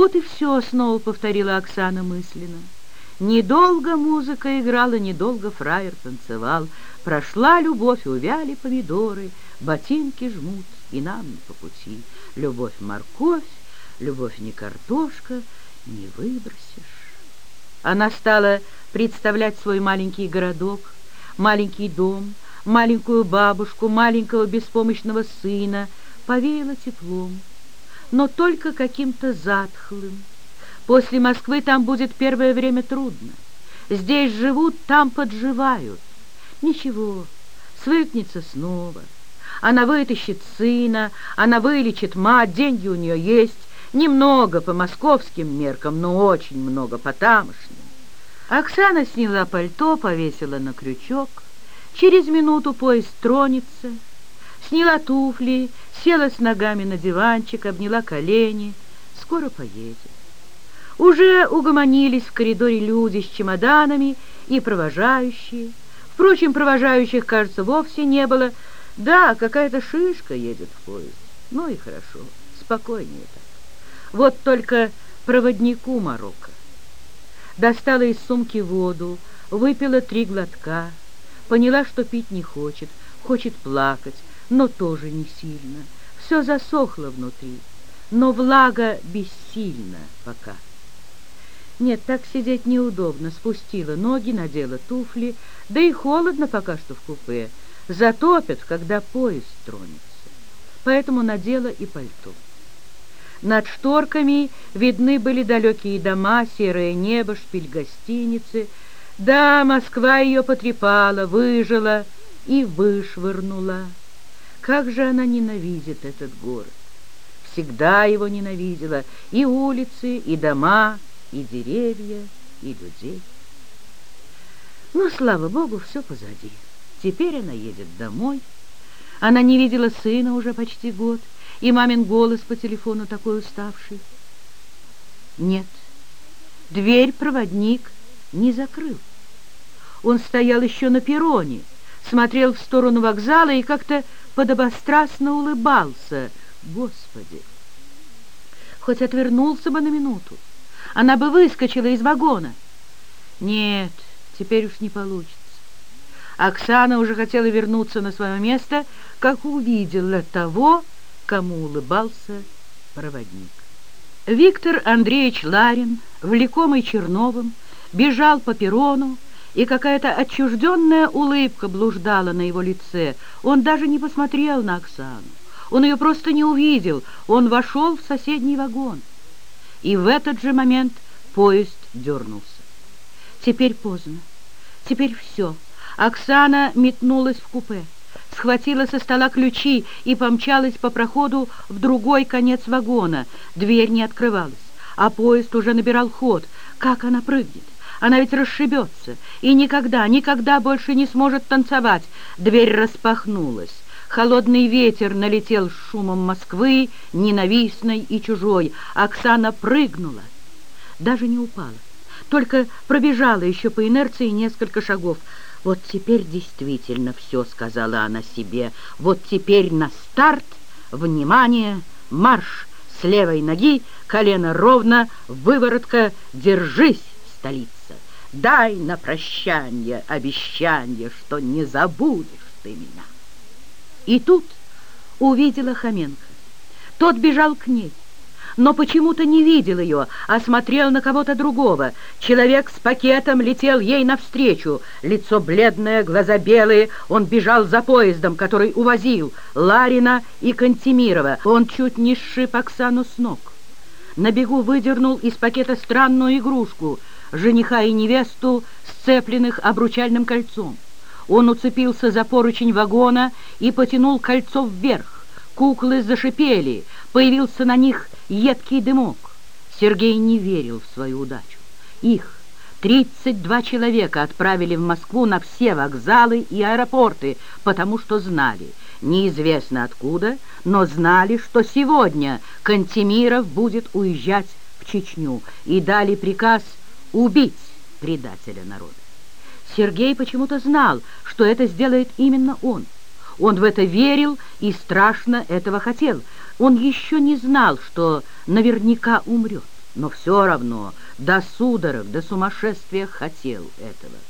Вот и все, снова повторила Оксана мысленно. Недолго музыка играла, недолго фраер танцевал. Прошла любовь, увяли помидоры, ботинки жмут, и нам не по пути. Любовь морковь, любовь не картошка, не выбросишь. Она стала представлять свой маленький городок, маленький дом, маленькую бабушку, маленького беспомощного сына, повеяло теплом, но только каким-то затхлым. После Москвы там будет первое время трудно. Здесь живут, там подживают. Ничего, свыкнется снова. Она вытащит сына, она вылечит мать, деньги у нее есть. Немного по московским меркам, но очень много по тамошним. Оксана сняла пальто, повесила на крючок. Через минуту поезд тронется. Сняла туфли, села с ногами на диванчик, обняла колени. Скоро поедет. Уже угомонились в коридоре люди с чемоданами и провожающие. Впрочем, провожающих, кажется, вовсе не было. Да, какая-то шишка едет в поезд. Ну и хорошо, спокойнее так. Вот только проводнику Марокко достала из сумки воду, выпила три глотка, поняла, что пить не хочет, хочет плакать, но тоже не сильно. Все засохло внутри, но влага бессильна пока. Нет, так сидеть неудобно, спустила ноги, надела туфли, да и холодно пока что в купе. Затопят, когда поезд тронется. Поэтому надела и пальто. Над шторками видны были далекие дома, серое небо, шпиль гостиницы. Да, Москва ее потрепала, выжила и вышвырнула. Как же она ненавидит этот город! Всегда его ненавидела и улицы, и дома, и деревья, и людей. Но, слава Богу, все позади. Теперь она едет домой. Она не видела сына уже почти год, и мамин голос по телефону такой уставший. Нет, дверь проводник не закрыл. Он стоял еще на перроне, смотрел в сторону вокзала и как-то подобострастно улыбался. Господи! Хоть отвернулся бы на минуту, она бы выскочила из вагона. Нет, теперь уж не получится. Оксана уже хотела вернуться на свое место, как увидела того, кому улыбался проводник. Виктор Андреевич Ларин, влекомый Черновым, бежал по перрону, и какая-то отчужденная улыбка блуждала на его лице. Он даже не посмотрел на Оксану. Он ее просто не увидел. Он вошел в соседний вагон. И в этот же момент поезд дернулся. Теперь поздно. Теперь все. Оксана метнулась в купе схватила со стола ключи и помчалась по проходу в другой конец вагона. Дверь не открывалась, а поезд уже набирал ход. Как она прыгнет? Она ведь расшибется и никогда, никогда больше не сможет танцевать. Дверь распахнулась. Холодный ветер налетел с шумом Москвы, ненавистной и чужой. Оксана прыгнула, даже не упала, только пробежала еще по инерции несколько шагов. «Вот теперь действительно все», — сказала она себе. «Вот теперь на старт, внимание, марш с левой ноги, колено ровно, выворотка, держись, столица. Дай на прощание обещание, что не забудешь ты меня». И тут увидела Хоменко. Тот бежал к ней но почему-то не видел ее, а смотрел на кого-то другого. Человек с пакетом летел ей навстречу. Лицо бледное, глаза белые. Он бежал за поездом, который увозил Ларина и Кантемирова. Он чуть не сшиб Оксану с ног. На бегу выдернул из пакета странную игрушку — жениха и невесту, сцепленных обручальным кольцом. Он уцепился за поручень вагона и потянул кольцо вверх. Куклы зашипели, появился на них едкий дымок. Сергей не верил в свою удачу. Их, 32 человека, отправили в Москву на все вокзалы и аэропорты, потому что знали, неизвестно откуда, но знали, что сегодня Кантемиров будет уезжать в Чечню и дали приказ убить предателя народа. Сергей почему-то знал, что это сделает именно он. Он в это верил и страшно этого хотел – он еще не знал, что наверняка умрет. но все равно до судорог, до сумасшествия хотел этого.